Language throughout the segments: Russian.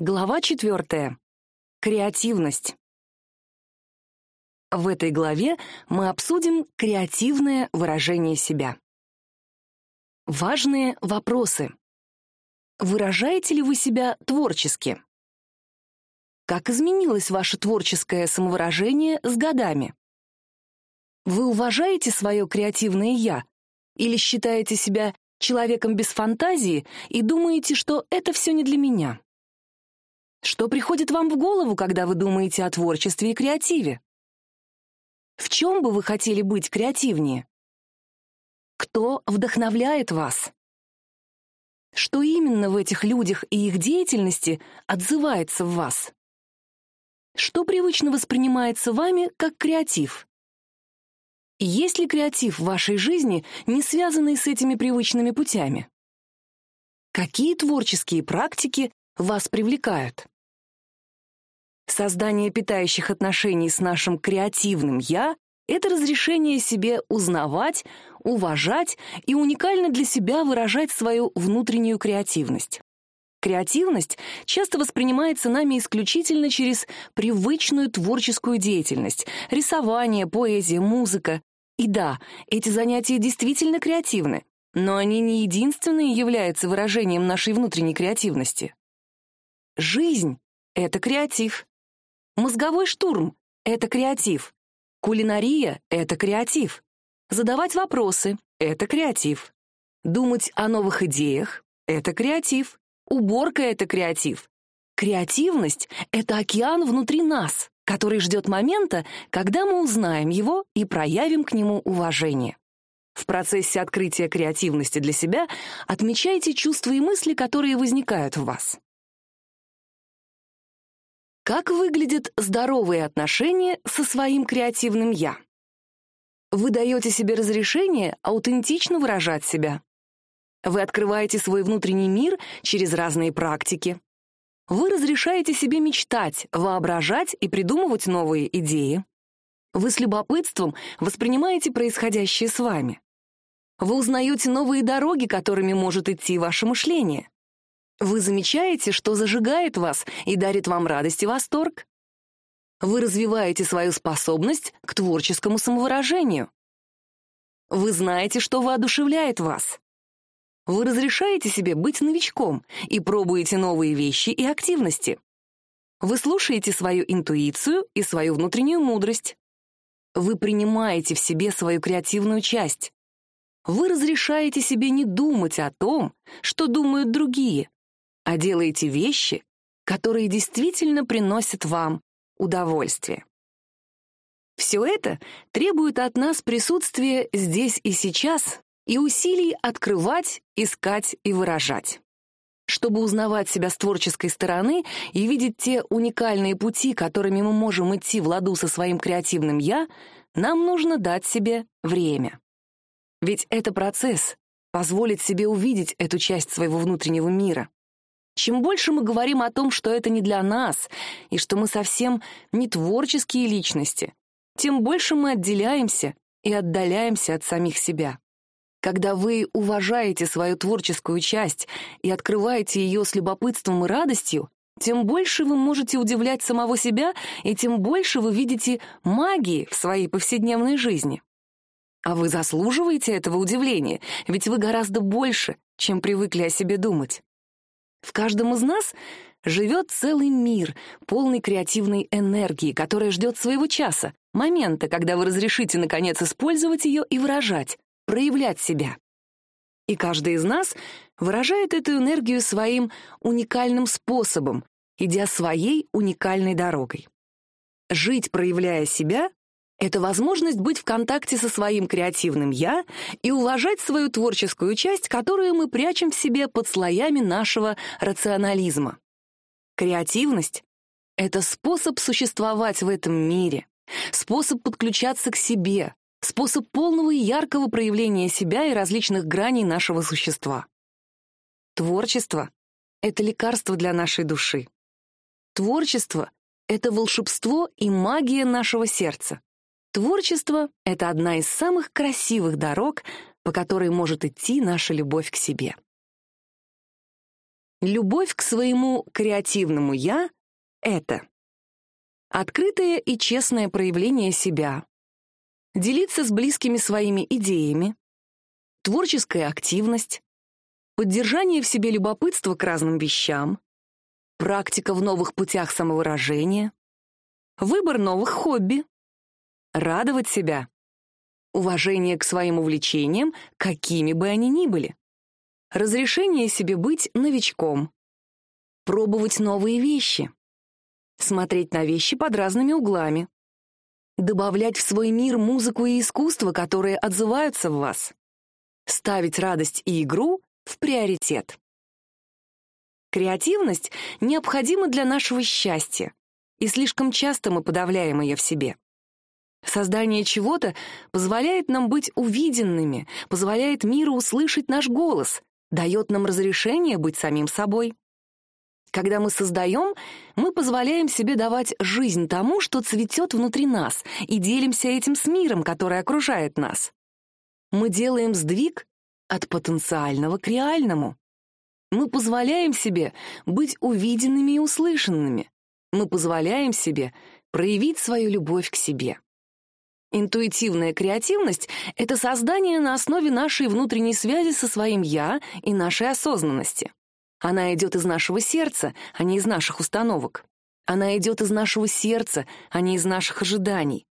Глава четвертая. Креативность. В этой главе мы обсудим креативное выражение себя. Важные вопросы. Выражаете ли вы себя творчески? Как изменилось ваше творческое самовыражение с годами? Вы уважаете свое креативное «я» или считаете себя человеком без фантазии и думаете, что это все не для меня? Что приходит вам в голову, когда вы думаете о творчестве и креативе? В чем бы вы хотели быть креативнее? Кто вдохновляет вас? Что именно в этих людях и их деятельности отзывается в вас? Что привычно воспринимается вами как креатив? Есть ли креатив в вашей жизни, не связанный с этими привычными путями? Какие творческие практики вас привлекают? Создание питающих отношений с нашим креативным «я» — это разрешение себе узнавать, уважать и уникально для себя выражать свою внутреннюю креативность. Креативность часто воспринимается нами исключительно через привычную творческую деятельность — рисование, поэзия, музыка. И да, эти занятия действительно креативны, но они не единственные являются выражением нашей внутренней креативности. Жизнь — это креатив. Мозговой штурм — это креатив. Кулинария — это креатив. Задавать вопросы — это креатив. Думать о новых идеях — это креатив. Уборка — это креатив. Креативность — это океан внутри нас, который ждет момента, когда мы узнаем его и проявим к нему уважение. В процессе открытия креативности для себя отмечайте чувства и мысли, которые возникают в вас. Как выглядят здоровые отношения со своим креативным «я»? Вы даете себе разрешение аутентично выражать себя. Вы открываете свой внутренний мир через разные практики. Вы разрешаете себе мечтать, воображать и придумывать новые идеи. Вы с любопытством воспринимаете происходящее с вами. Вы узнаете новые дороги, которыми может идти ваше мышление. Вы замечаете, что зажигает вас и дарит вам радость и восторг? Вы развиваете свою способность к творческому самовыражению. Вы знаете, что воодушевляет вас. Вы разрешаете себе быть новичком и пробуете новые вещи и активности. Вы слушаете свою интуицию и свою внутреннюю мудрость. Вы принимаете в себе свою креативную часть. Вы разрешаете себе не думать о том, что думают другие, а делаете вещи, которые действительно приносят вам удовольствие. Все это требует от нас присутствия здесь и сейчас и усилий открывать, искать и выражать. Чтобы узнавать себя с творческой стороны и видеть те уникальные пути, которыми мы можем идти в ладу со своим креативным «я», нам нужно дать себе время. Ведь это процесс, позволит себе увидеть эту часть своего внутреннего мира. Чем больше мы говорим о том, что это не для нас, и что мы совсем не творческие личности, тем больше мы отделяемся и отдаляемся от самих себя. Когда вы уважаете свою творческую часть и открываете ее с любопытством и радостью, тем больше вы можете удивлять самого себя, и тем больше вы видите магии в своей повседневной жизни. А вы заслуживаете этого удивления, ведь вы гораздо больше, чем привыкли о себе думать. В каждом из нас живет целый мир, полный креативной энергии, которая ждет своего часа, момента, когда вы разрешите, наконец, использовать ее и выражать, проявлять себя. И каждый из нас выражает эту энергию своим уникальным способом, идя своей уникальной дорогой. Жить, проявляя себя, это возможность быть в контакте со своим креативным «я» и уважать свою творческую часть, которую мы прячем в себе под слоями нашего рационализма. Креативность — это способ существовать в этом мире, способ подключаться к себе, способ полного и яркого проявления себя и различных граней нашего существа. Творчество — это лекарство для нашей души. Творчество — это волшебство и магия нашего сердца. Творчество — это одна из самых красивых дорог, по которой может идти наша любовь к себе. Любовь к своему креативному «я» — это открытое и честное проявление себя, делиться с близкими своими идеями, творческая активность, поддержание в себе любопытства к разным вещам, практика в новых путях самовыражения, выбор новых хобби, радовать себя, уважение к своим увлечениям, какими бы они ни были, разрешение себе быть новичком, пробовать новые вещи, смотреть на вещи под разными углами, добавлять в свой мир музыку и искусство, которые отзываются в вас, ставить радость и игру в приоритет. Креативность необходима для нашего счастья, и слишком часто мы подавляем ее в себе. Создание чего-то позволяет нам быть увиденными, позволяет миру услышать наш голос, дает нам разрешение быть самим собой. Когда мы создаем, мы позволяем себе давать жизнь тому, что цветет внутри нас, и делимся этим с миром, который окружает нас. Мы делаем сдвиг от потенциального к реальному. Мы позволяем себе быть увиденными и услышанными. Мы позволяем себе проявить свою любовь к себе. Интуитивная креативность — это создание на основе нашей внутренней связи со своим «я» и нашей осознанности. Она идет из нашего сердца, а не из наших установок. Она идет из нашего сердца, а не из наших ожиданий.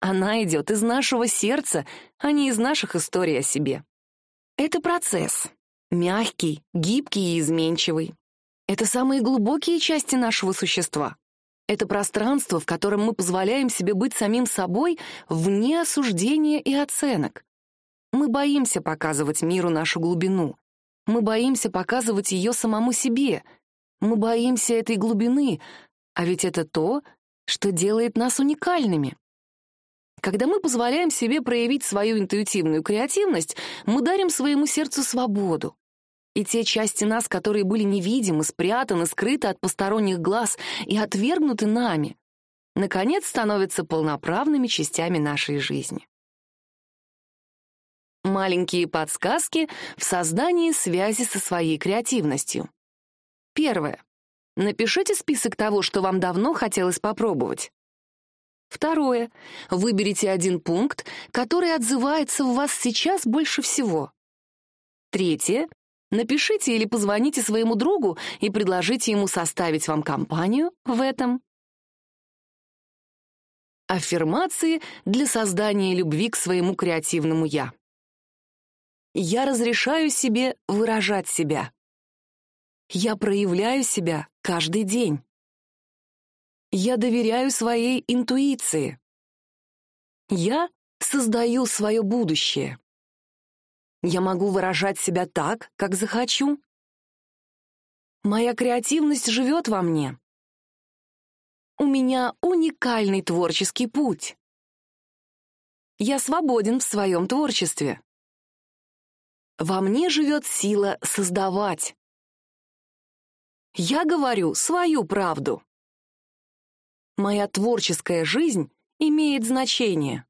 Она идет из нашего сердца, а не из наших историй о себе. Это процесс. Мягкий, гибкий и изменчивый. Это самые глубокие части нашего существа. Это пространство, в котором мы позволяем себе быть самим собой вне осуждения и оценок. Мы боимся показывать миру нашу глубину. Мы боимся показывать ее самому себе. Мы боимся этой глубины, а ведь это то, что делает нас уникальными. Когда мы позволяем себе проявить свою интуитивную креативность, мы дарим своему сердцу свободу. И те части нас, которые были невидимы, спрятаны, скрыты от посторонних глаз и отвергнуты нами, наконец становятся полноправными частями нашей жизни. Маленькие подсказки в создании связи со своей креативностью. Первое. Напишите список того, что вам давно хотелось попробовать. Второе. Выберите один пункт, который отзывается в вас сейчас больше всего. Третье. Напишите или позвоните своему другу и предложите ему составить вам компанию в этом. Аффирмации для создания любви к своему креативному «я». Я разрешаю себе выражать себя. Я проявляю себя каждый день. Я доверяю своей интуиции. Я создаю свое будущее. Я могу выражать себя так, как захочу. Моя креативность живет во мне. У меня уникальный творческий путь. Я свободен в своем творчестве. Во мне живет сила создавать. Я говорю свою правду. Моя творческая жизнь имеет значение.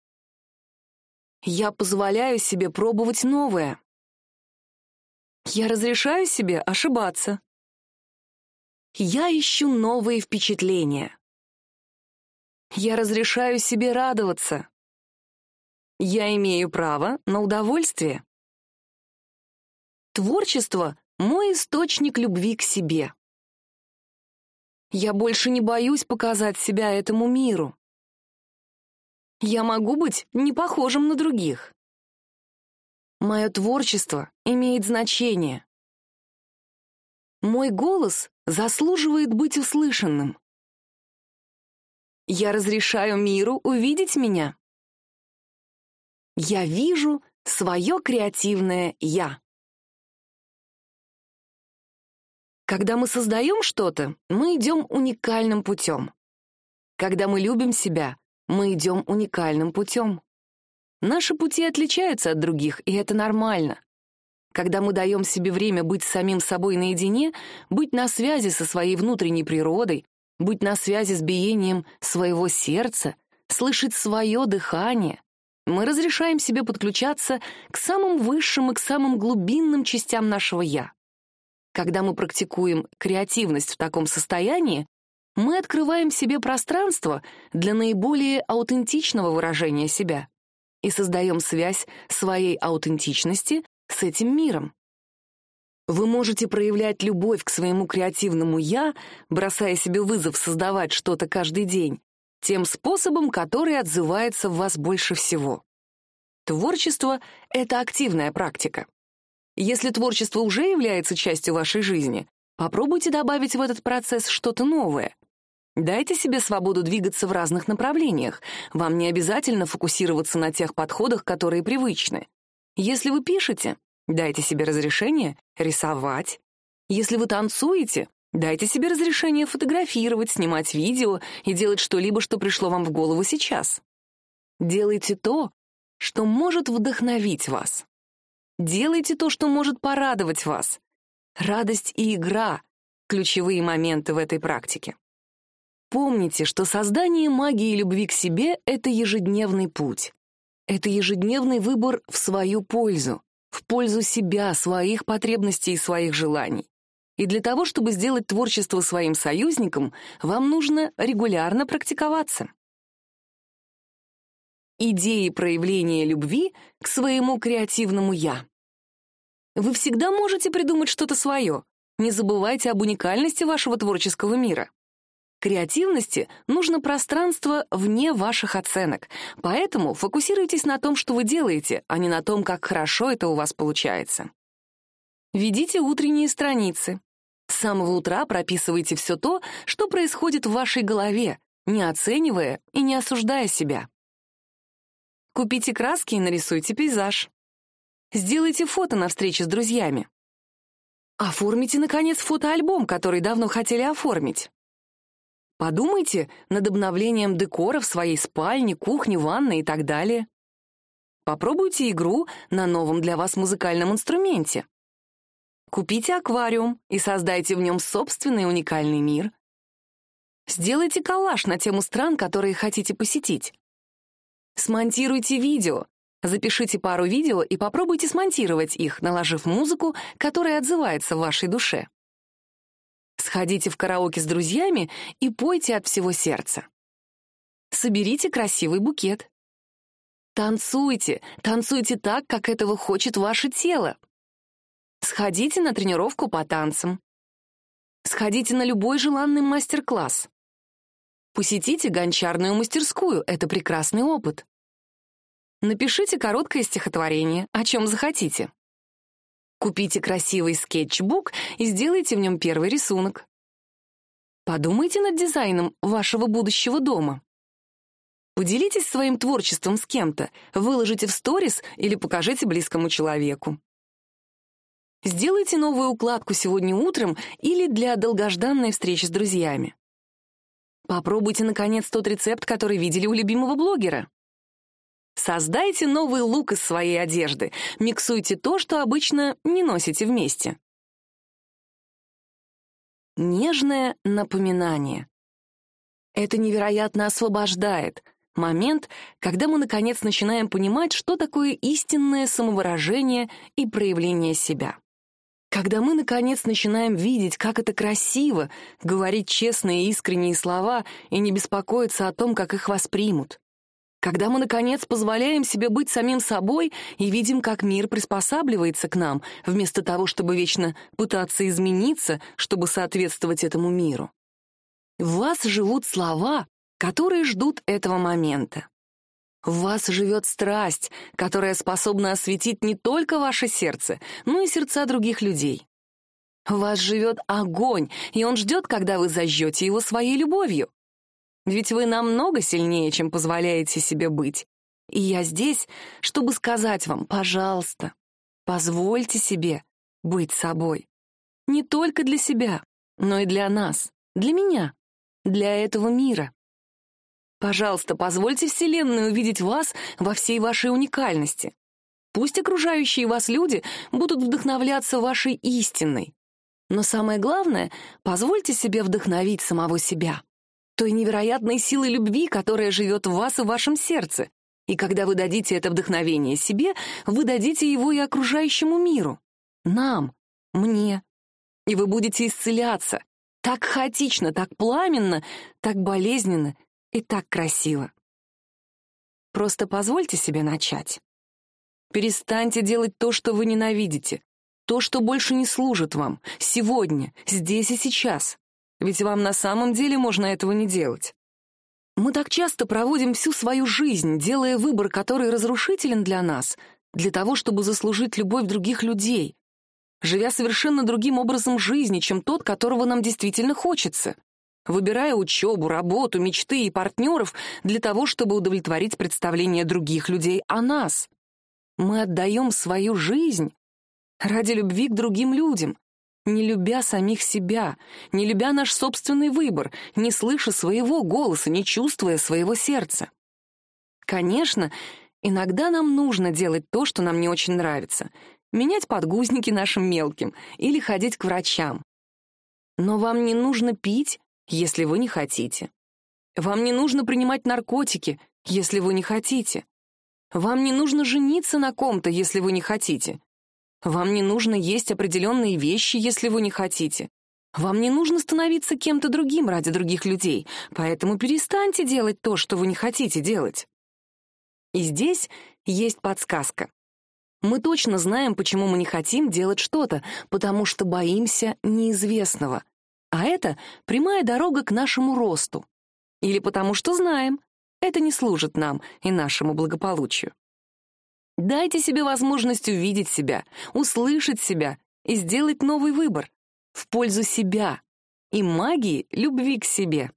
Я позволяю себе пробовать новое. Я разрешаю себе ошибаться. Я ищу новые впечатления. Я разрешаю себе радоваться. Я имею право на удовольствие. Творчество — мой источник любви к себе. Я больше не боюсь показать себя этому миру. Я могу быть не похожим на других. Мое творчество имеет значение. Мой голос заслуживает быть услышанным. Я разрешаю миру увидеть меня. Я вижу свое креативное «я». Когда мы создаем что-то, мы идем уникальным путем. Когда мы любим себя, мы идем уникальным путем. Наши пути отличаются от других, и это нормально. Когда мы даем себе время быть самим собой наедине, быть на связи со своей внутренней природой, быть на связи с биением своего сердца, слышать свое дыхание, мы разрешаем себе подключаться к самым высшим и к самым глубинным частям нашего «я». Когда мы практикуем креативность в таком состоянии, мы открываем себе пространство для наиболее аутентичного выражения себя и создаем связь своей аутентичности с этим миром. Вы можете проявлять любовь к своему креативному «я», бросая себе вызов создавать что-то каждый день, тем способом, который отзывается в вас больше всего. Творчество — это активная практика. Если творчество уже является частью вашей жизни, попробуйте добавить в этот процесс что-то новое. Дайте себе свободу двигаться в разных направлениях. Вам не обязательно фокусироваться на тех подходах, которые привычны. Если вы пишете, дайте себе разрешение рисовать. Если вы танцуете, дайте себе разрешение фотографировать, снимать видео и делать что-либо, что пришло вам в голову сейчас. Делайте то, что может вдохновить вас. Делайте то, что может порадовать вас. Радость и игра — ключевые моменты в этой практике. Помните, что создание магии любви к себе — это ежедневный путь. Это ежедневный выбор в свою пользу, в пользу себя, своих потребностей и своих желаний. И для того, чтобы сделать творчество своим союзником, вам нужно регулярно практиковаться. Идеи проявления любви к своему креативному «я». Вы всегда можете придумать что-то свое. Не забывайте об уникальности вашего творческого мира. Креативности нужно пространство вне ваших оценок, поэтому фокусируйтесь на том, что вы делаете, а не на том, как хорошо это у вас получается. Ведите утренние страницы. С самого утра прописывайте все то, что происходит в вашей голове, не оценивая и не осуждая себя. Купите краски и нарисуйте пейзаж. Сделайте фото на встрече с друзьями. Оформите, наконец, фотоальбом, который давно хотели оформить. Подумайте над обновлением декора в своей спальне, кухне, ванной и так далее. Попробуйте игру на новом для вас музыкальном инструменте. Купите аквариум и создайте в нем собственный уникальный мир. Сделайте коллаж на тему стран, которые хотите посетить. Смонтируйте видео. Запишите пару видео и попробуйте смонтировать их, наложив музыку, которая отзывается в вашей душе. Сходите в караоке с друзьями и пойте от всего сердца. Соберите красивый букет. Танцуйте, танцуйте так, как этого хочет ваше тело. Сходите на тренировку по танцам. Сходите на любой желанный мастер-класс. Посетите гончарную мастерскую, это прекрасный опыт. Напишите короткое стихотворение, о чем захотите. Купите красивый скетчбук и сделайте в нем первый рисунок. Подумайте над дизайном вашего будущего дома. Поделитесь своим творчеством с кем-то, выложите в сторис или покажите близкому человеку. Сделайте новую укладку сегодня утром или для долгожданной встречи с друзьями. Попробуйте, наконец, тот рецепт, который видели у любимого блогера. Создайте новый лук из своей одежды. Миксуйте то, что обычно не носите вместе. Нежное напоминание. Это невероятно освобождает. Момент, когда мы, наконец, начинаем понимать, что такое истинное самовыражение и проявление себя. Когда мы, наконец, начинаем видеть, как это красиво, говорить честные и искренние слова и не беспокоиться о том, как их воспримут. Когда мы, наконец, позволяем себе быть самим собой и видим, как мир приспосабливается к нам, вместо того, чтобы вечно пытаться измениться, чтобы соответствовать этому миру. В вас живут слова, которые ждут этого момента. В вас живет страсть, которая способна осветить не только ваше сердце, но и сердца других людей. В вас живет огонь, и он ждет, когда вы зажжете его своей любовью. Ведь вы намного сильнее, чем позволяете себе быть. И я здесь, чтобы сказать вам, пожалуйста, позвольте себе быть собой. Не только для себя, но и для нас, для меня, для этого мира. Пожалуйста, позвольте Вселенной увидеть вас во всей вашей уникальности. Пусть окружающие вас люди будут вдохновляться вашей истиной. Но самое главное, позвольте себе вдохновить самого себя той невероятной силой любви, которая живет в вас и в вашем сердце. И когда вы дадите это вдохновение себе, вы дадите его и окружающему миру. Нам, мне, И вы будете исцеляться. Так хаотично, так пламенно, так болезненно и так красиво. Просто позвольте себе начать. Перестаньте делать то, что вы ненавидите, то, что больше не служит вам, сегодня, здесь и сейчас. Ведь вам на самом деле можно этого не делать. Мы так часто проводим всю свою жизнь, делая выбор, который разрушителен для нас, для того, чтобы заслужить любовь других людей, живя совершенно другим образом жизни, чем тот, которого нам действительно хочется, выбирая учебу, работу, мечты и партнеров для того, чтобы удовлетворить представление других людей о нас. Мы отдаем свою жизнь ради любви к другим людям, не любя самих себя, не любя наш собственный выбор, не слыша своего голоса, не чувствуя своего сердца. Конечно, иногда нам нужно делать то, что нам не очень нравится, менять подгузники нашим мелким или ходить к врачам. Но вам не нужно пить, если вы не хотите. Вам не нужно принимать наркотики, если вы не хотите. Вам не нужно жениться на ком-то, если вы не хотите. Вам не нужно есть определенные вещи, если вы не хотите. Вам не нужно становиться кем-то другим ради других людей, поэтому перестаньте делать то, что вы не хотите делать. И здесь есть подсказка. Мы точно знаем, почему мы не хотим делать что-то, потому что боимся неизвестного. А это прямая дорога к нашему росту. Или потому что знаем, это не служит нам и нашему благополучию. Дайте себе возможность увидеть себя, услышать себя и сделать новый выбор в пользу себя и магии любви к себе.